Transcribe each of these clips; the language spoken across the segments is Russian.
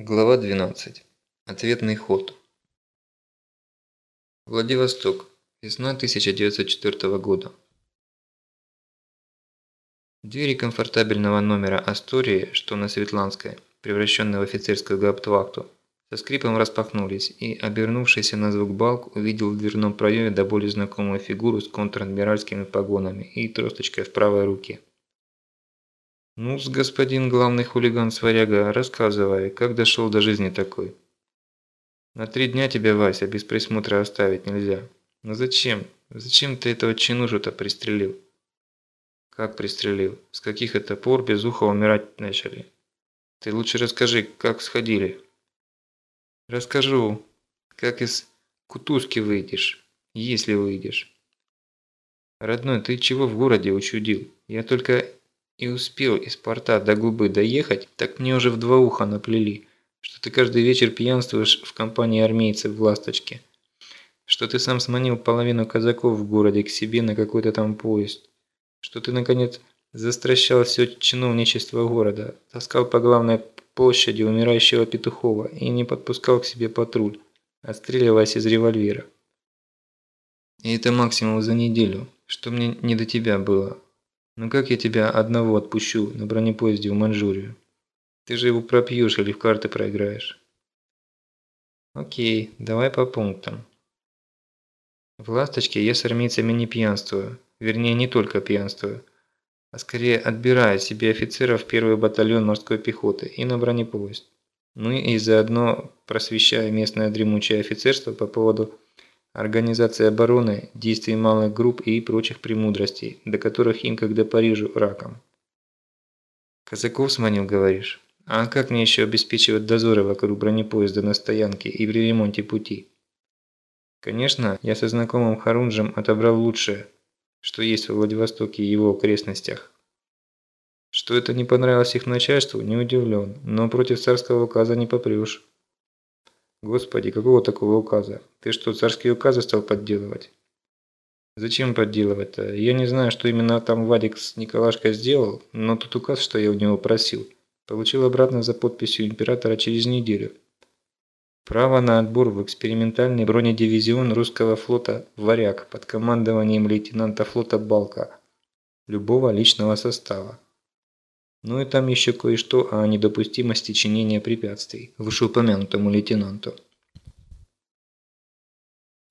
Глава 12. Ответный ход. Владивосток. Весна 1904 года. Двери комфортабельного номера Астории, что на Светланской, превращенной в офицерскую гауптвахту, со скрипом распахнулись, и, обернувшийся на звук Балк, увидел в дверном проеме до боли знакомую фигуру с контр-адмиральскими погонами и тросточкой в правой руке. «Ну-с, господин главный хулиган-сваряга, рассказывай, как дошел до жизни такой?» «На три дня тебя, Вася, без присмотра оставить нельзя. Но зачем? Зачем ты этого чинушу-то пристрелил?» «Как пристрелил? С каких это пор без уха умирать начали? Ты лучше расскажи, как сходили?» «Расскажу, как из кутузки выйдешь, если выйдешь». «Родной, ты чего в городе учудил? Я только и успел из порта до губы доехать, так мне уже в два уха наплели, что ты каждый вечер пьянствуешь в компании армейцев в «Ласточке», что ты сам сманил половину казаков в городе к себе на какой-то там поезд, что ты, наконец, застращал все чиновничество города, таскал по главной площади умирающего Петухова и не подпускал к себе патруль, отстреливаясь из револьвера. И это максимум за неделю, что мне не до тебя было, ну как я тебя одного отпущу на бронепоезде в Манчжурию? Ты же его пропьешь или в карты проиграешь. Окей, давай по пунктам. В «Ласточке» я с армейцами не пьянствую. Вернее, не только пьянствую. А скорее отбираю себе офицеров в первый батальон морской пехоты и на бронепоезд. Ну и заодно просвещаю местное дремучее офицерство по поводу организации обороны, действий малых групп и прочих премудростей, до которых им, до Парижу, раком. Казаков сманил, говоришь? А как мне еще обеспечивать дозоры вокруг бронепоезда на стоянке и при ремонте пути? Конечно, я со знакомым Харунжем отобрал лучшее, что есть во Владивостоке и его окрестностях. Что это не понравилось их начальству, не удивлен, но против царского указа не попрешь. Господи, какого такого указа? Ты что, царские указы стал подделывать? Зачем подделывать-то? Я не знаю, что именно там Вадик с Николашкой сделал, но тот указ, что я у него просил, получил обратно за подписью императора через неделю. Право на отбор в экспериментальный бронедивизион русского флота «Варяг» под командованием лейтенанта флота Балка, любого личного состава. Ну и там еще кое-что о недопустимости чинения препятствий вышеупомянутому лейтенанту.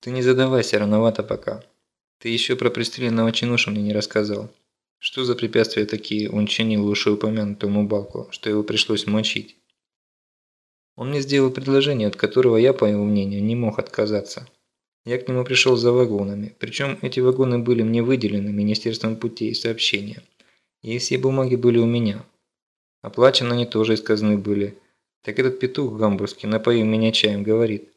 Ты не задавайся, рановато пока. Ты еще про пристреленного чинушу мне не рассказал. Что за препятствия такие он чинил вышеупомянутому балку, что его пришлось мочить? Он мне сделал предложение, от которого я, по его мнению, не мог отказаться. Я к нему пришел за вагонами, причем эти вагоны были мне выделены Министерством путей сообщения – и все бумаги были у меня. Оплачены они тоже из казны были. Так этот петух гамбургский, напоив меня чаем, говорит,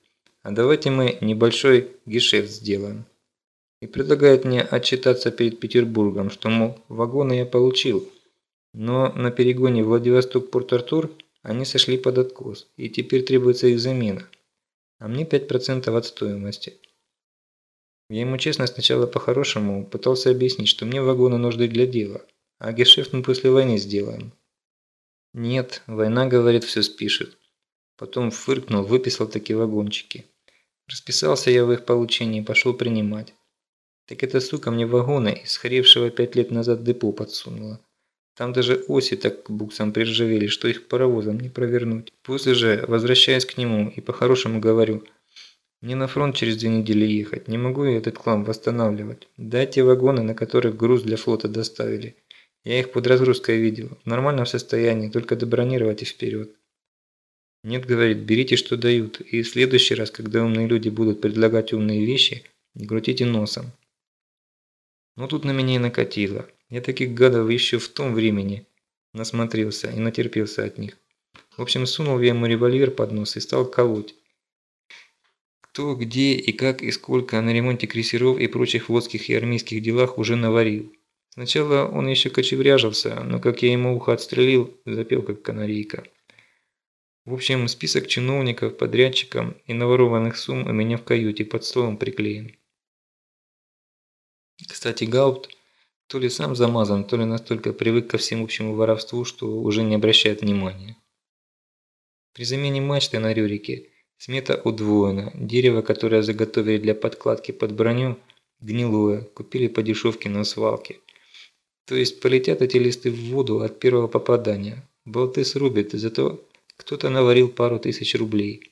а давайте мы небольшой гешефт сделаем. И предлагает мне отчитаться перед Петербургом, что, мол, вагоны я получил, но на перегоне Владивосток-Порт-Артур они сошли под откос, и теперь требуется их замена. А мне 5% от стоимости. Я ему честно сначала по-хорошему пытался объяснить, что мне вагоны нужны для дела, а гешефт мы после войны сделаем. Нет, война, говорит, все спишет. Потом фыркнул, выписал такие вагончики. Расписался я в их получении и пошел принимать. Так эта сука мне вагоны из схоревшего пять лет назад депо подсунула. Там даже оси так буксом приржавели, что их паровозом не провернуть. После же, возвращаясь к нему и по-хорошему говорю, мне на фронт через две недели ехать, не могу я этот клам восстанавливать. Дайте вагоны, на которых груз для флота доставили. Я их под разгрузкой видел. В нормальном состоянии, только добронировать и вперед. Нет, говорит, берите, что дают. И в следующий раз, когда умные люди будут предлагать умные вещи, не крутите носом. Но тут на меня и накатило. Я таких гадов еще в том времени насмотрелся и натерпелся от них. В общем, сунул я ему револьвер под нос и стал колоть. Кто, где и как и сколько на ремонте крейсеров и прочих флотских и армейских делах уже наварил. Сначала он еще кочевряжился, но как я ему ухо отстрелил, запел как канарейка. В общем, список чиновников, подрядчиков и наворованных сумм у меня в каюте под столом приклеен. Кстати, Гаупт то ли сам замазан, то ли настолько привык ко всеобщему воровству, что уже не обращает внимания. При замене мачты на Рюрике смета удвоена, дерево, которое заготовили для подкладки под броню, гнилое, купили по дешевке на свалке. То есть полетят эти листы в воду от первого попадания. Болты срубят, зато кто-то наварил пару тысяч рублей.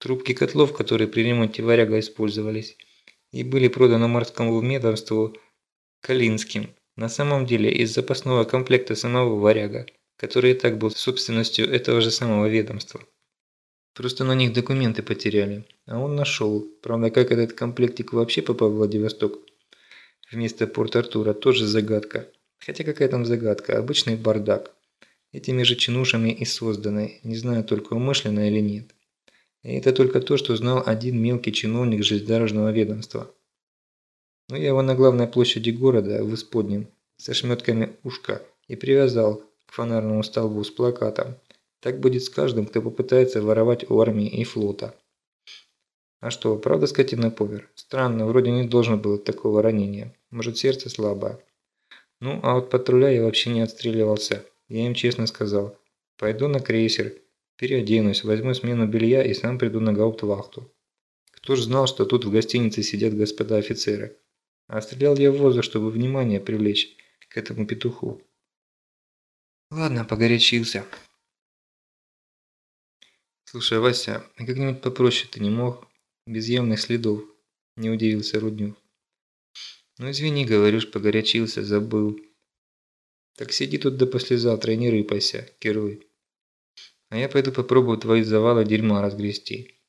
Трубки котлов, которые при ремонте варяга использовались, и были проданы морскому ведомству Калинским. На самом деле из запасного комплекта самого варяга, который и так был собственностью этого же самого ведомства. Просто на них документы потеряли, а он нашел. Правда, как этот комплектик вообще попал в Владивосток вместо Порт-Артура, тоже загадка. Хотя какая там загадка, обычный бардак. Этими же чинушами и созданный, не знаю только умышленно или нет. И это только то, что знал один мелкий чиновник железнодорожного ведомства. Но я его на главной площади города, в Исподнем, со шметками ушка и привязал к фонарному столбу с плакатом. Так будет с каждым, кто попытается воровать у армии и флота. А что, правда скотина повер? Странно, вроде не должно было такого ранения. Может сердце слабое. Ну, а от патруля я вообще не отстреливался. Я им честно сказал. Пойду на крейсер, переоденусь, возьму смену белья и сам приду на гауптвахту. Кто ж знал, что тут в гостинице сидят господа офицеры? А стрелял я в воздух, чтобы внимание привлечь к этому петуху. Ладно, погорячился. Слушай, Вася, а как-нибудь попроще ты не мог? Без явных следов, не удивился Руднев. Ну извини, говоришь, погорячился, забыл. Так сиди тут до послезавтра и не рыпайся, герой. А я пойду попробую твои завалы дерьма разгрести.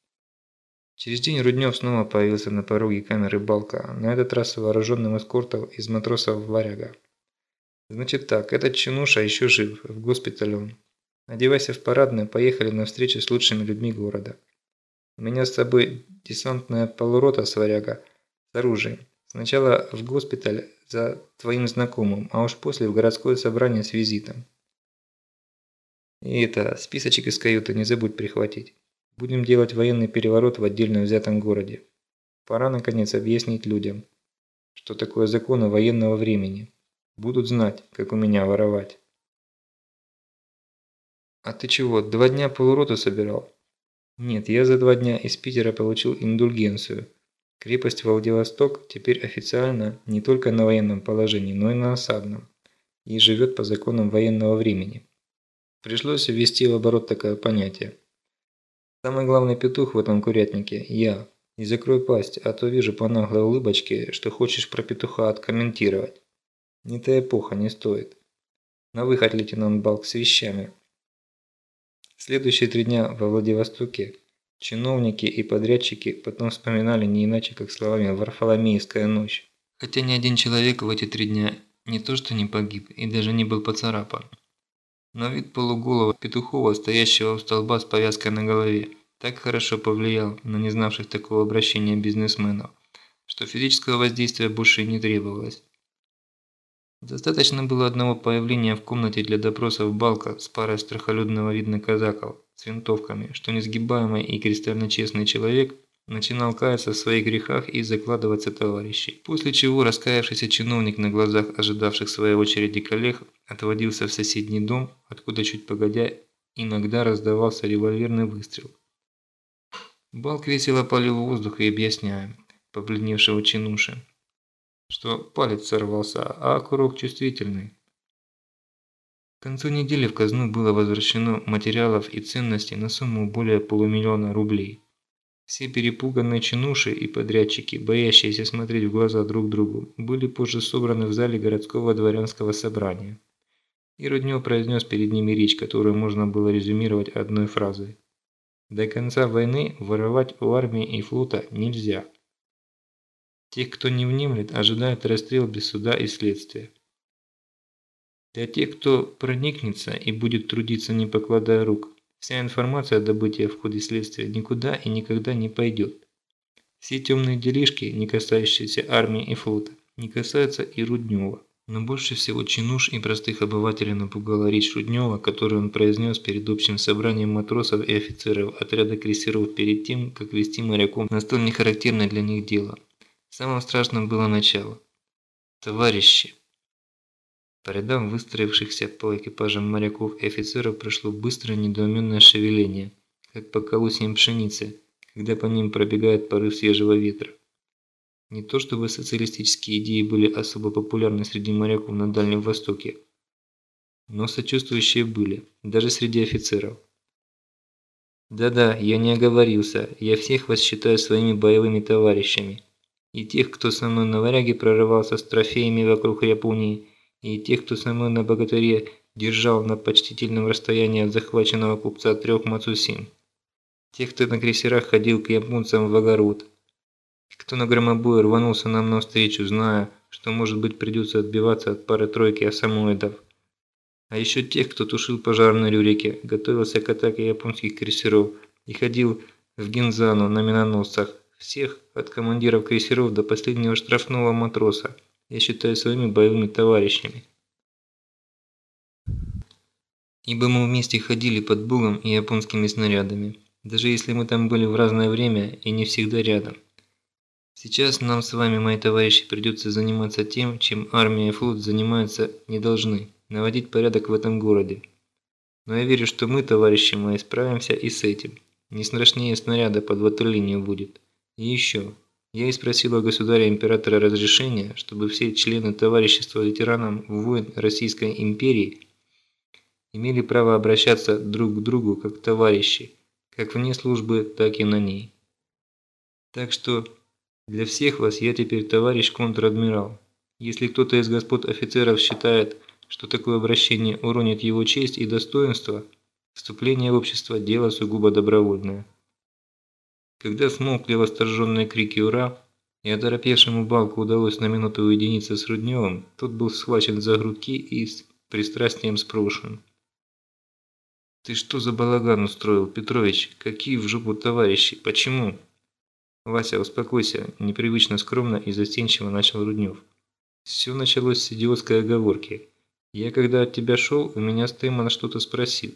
Через день Руднев снова появился на пороге камеры Балка, на этот раз вооруженным эскортом из матросов Варяга. Значит так, этот чинуша еще жив, в госпитале он. Одевайся в парадное, поехали на встречу с лучшими людьми города. У меня с собой десантная полурота с Варяга, с оружием. Сначала в госпиталь за твоим знакомым, а уж после в городское собрание с визитом. И это, списочек из каюты не забудь прихватить. Будем делать военный переворот в отдельно взятом городе. Пора, наконец, объяснить людям, что такое законы военного времени. Будут знать, как у меня воровать. А ты чего, два дня полуроту собирал? Нет, я за два дня из Питера получил индульгенцию. Крепость Владивосток теперь официально не только на военном положении, но и на осадном. И живет по законам военного времени. Пришлось ввести в оборот такое понятие. Самый главный петух в этом курятнике – я. Не закрой пасть, а то вижу по наглой улыбочке, что хочешь про петуха откомментировать. Не та эпоха, не стоит. На выход, лейтенант Балк, с вещами. Следующие три дня во Владивостоке чиновники и подрядчики потом вспоминали не иначе, как словами «Варфоломеевская ночь». Хотя ни один человек в эти три дня не то что не погиб и даже не был поцарапан. Но вид полуголого Петухова, стоящего у столба с повязкой на голове, так хорошо повлиял на не знавших такого обращения бизнесменов, что физического воздействия больше не требовалось. Достаточно было одного появления в комнате для допросов Балка с парой страхолюдного вида казаков с винтовками, что несгибаемый и кристально честный человек начинал каяться в своих грехах и закладываться товарищей. После чего раскаявшийся чиновник на глазах ожидавших своей очереди коллег отводился в соседний дом, откуда чуть погодя иногда раздавался револьверный выстрел. Балк весело полил воздух и объясняя, побледневшего чинуши, что палец сорвался, а курок чувствительный. К концу недели в казну было возвращено материалов и ценностей на сумму более полумиллиона рублей. Все перепуганные чинуши и подрядчики, боящиеся смотреть в глаза друг другу, были позже собраны в зале городского дворянского собрания. И Руднев произнес перед ними речь, которую можно было резюмировать одной фразой. До конца войны воровать у армии и флота нельзя. Тех, кто не внемлет, ожидает расстрел без суда и следствия. Для тех, кто проникнется и будет трудиться не покладая рук, Вся информация, добытая в ходе следствия, никуда и никогда не пойдет. Все темные делишки, не касающиеся армии и флота, не касаются и Руднева. Но больше всего чинуш и простых обывателей напугала речь Руднева, которую он произнес перед общим собранием матросов и офицеров отряда крейсеров перед тем, как вести моряком на столь нехарактерное для них дело. Самым страшным было начало. «Товарищи!» По рядам выстроившихся по экипажам моряков и офицеров прошло быстрое недоуменное шевеление, как по колосьям пшеницы, когда по ним пробегает порыв свежего ветра. Не то чтобы социалистические идеи были особо популярны среди моряков на Дальнем Востоке, но сочувствующие были, даже среди офицеров. Да-да, я не оговорился, я всех вас считаю своими боевыми товарищами. И тех, кто со мной на варяге прорывался с трофеями вокруг Японии, и тех, кто со мной на богатыре держал на почтительном расстоянии от захваченного купца трех Мацусин. Тех, кто на крейсерах ходил к японцам в огород. Кто на громобое рванулся нам навстречу, зная, что может быть придется отбиваться от пары-тройки асамоидов. А еще тех, кто тушил пожар на Рюрике, готовился к атаке японских крейсеров и ходил в Гинзану на миноносцах. Всех, от командиров крейсеров до последнего штрафного матроса я считаю своими боевыми товарищами. Ибо мы вместе ходили под Бугом и японскими снарядами, даже если мы там были в разное время и не всегда рядом. Сейчас нам с вами, мои товарищи, придется заниматься тем, чем армия и флот занимаются не должны – наводить порядок в этом городе. Но я верю, что мы, товарищи мои, справимся и с этим. Не страшнее снаряда под ватерлинию будет. И еще, я и у государя-императора разрешения, чтобы все члены товарищества ветеранов войн Российской империи имели право обращаться друг к другу как товарищи, как вне службы, так и на ней. Так что для всех вас я теперь товарищ контр-адмирал. Если кто-то из господ офицеров считает, что такое обращение уронит его честь и достоинство, вступление в общество – дело сугубо добровольное. Когда смолкли восторженные крики «Ура!», и оторопевшему Балку удалось на минуту уединиться с Рудневым, тот был схвачен за грудки и с пристрастием спрошен. «Ты что за балаган устроил, Петрович? Какие в жопу товарищи? Почему?» «Вася, успокойся», – непривычно скромно и застенчиво начал Руднев. Все началось с идиотской оговорки. Я когда от тебя шел, у меня Стейман что-то спросил.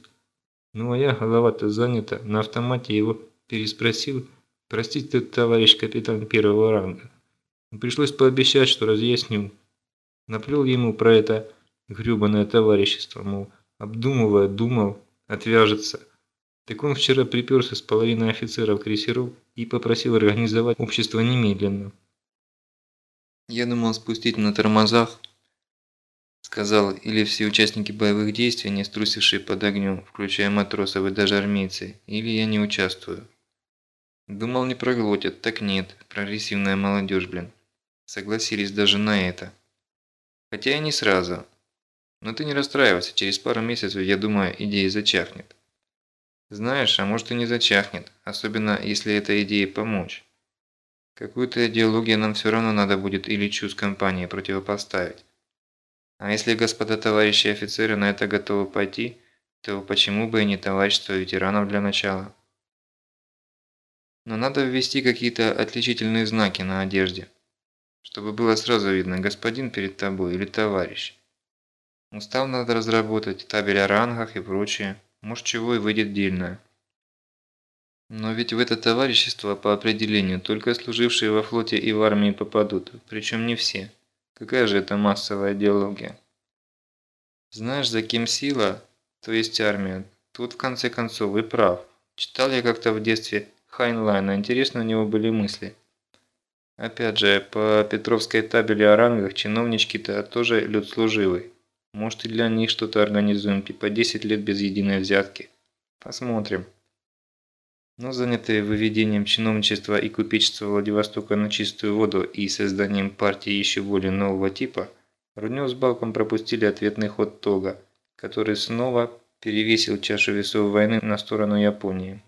Ну а я, голова-то занята, на автомате его переспросил, простите, товарищ капитан первого ранга. Пришлось пообещать, что разъясню. Наплел ему про это грёбаное товарищество, мол, обдумывая, думал, отвяжется. Так он вчера приперся с половиной офицеров крейсеров и попросил организовать общество немедленно. Я думал спустить на тормозах, сказал, или все участники боевых действий, не струсившие под огнем, включая матросов и даже армейцы, или я не участвую. Думал, не проглотят, так нет, прогрессивная молодежь, блин. Согласились даже на это. Хотя и не сразу. Но ты не расстраивайся, через пару месяцев, я думаю, идея зачахнет. Знаешь, а может и не зачахнет, особенно если этой идее помочь. Какую-то идеологию нам все равно надо будет Ильичу с компанией противопоставить. А если господа товарищи офицеры на это готовы пойти, то почему бы и не товарищество ветеранов для начала? Но надо ввести какие-то отличительные знаки на одежде, чтобы было сразу видно, господин перед тобой или товарищ. Устав надо разработать, табель о рангах и прочее, может чего и выйдет дельное. Но ведь в это товарищество по определению только служившие во флоте и в армии попадут, причем не все. Какая же это массовая идеология? Знаешь, за кем сила, то есть армия, тут в конце концов и прав. Читал я как-то в детстве Хайнлайна, интересно у него были мысли. Опять же, по Петровской табели о рангах чиновнички-то тоже люд служивый. Может и для них что-то организуем, типа 10 лет без единой взятки. Посмотрим. Но занятые выведением чиновничества и купечества Владивостока на чистую воду и созданием партии еще более нового типа – Руднев с Балком пропустили ответный ход Тога, который снова перевесил чашу весов войны на сторону Японии.